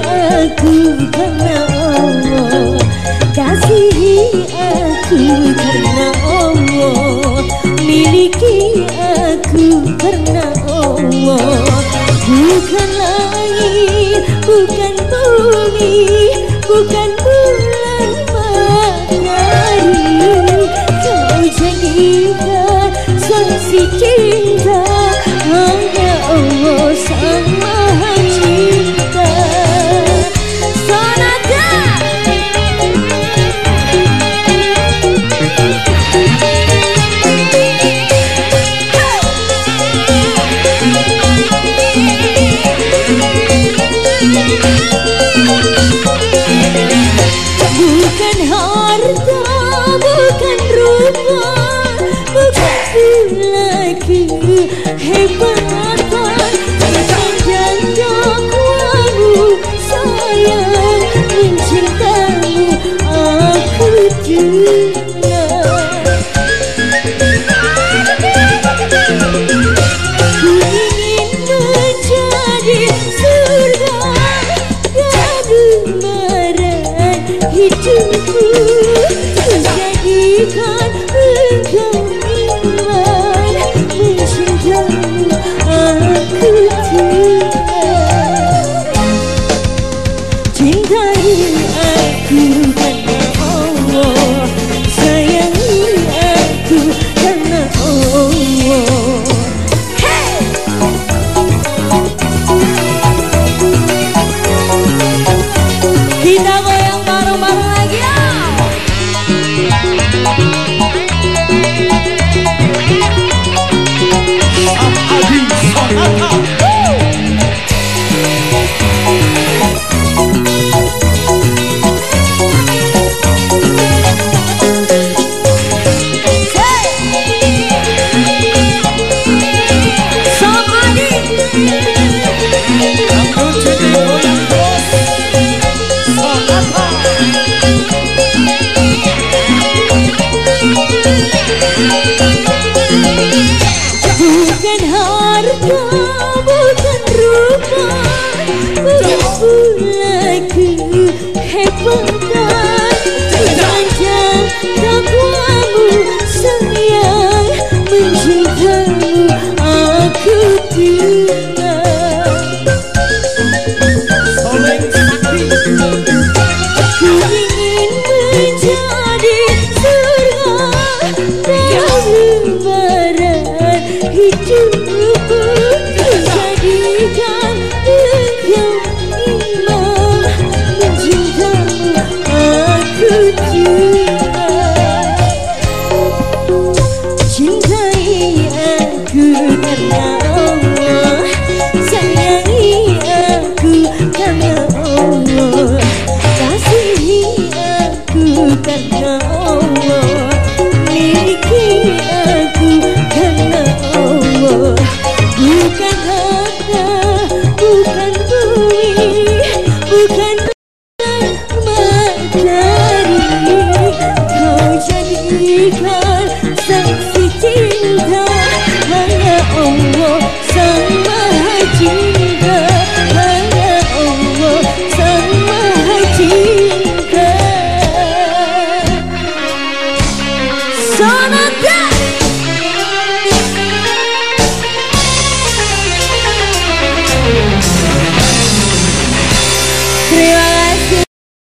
aku pernah Allah Kasihi aku pernah Allah. Miliki aku pernah Allah. Bukan langit, bukan bumi, bukan Hidupku Menjadikan you. bukan rupa Bersulaku hebangkan Sepanjang takwamu sayang Mencintamu aku tinggal Aku ingin menjadi surga Dalam lembaran hidup Ooh. 岁。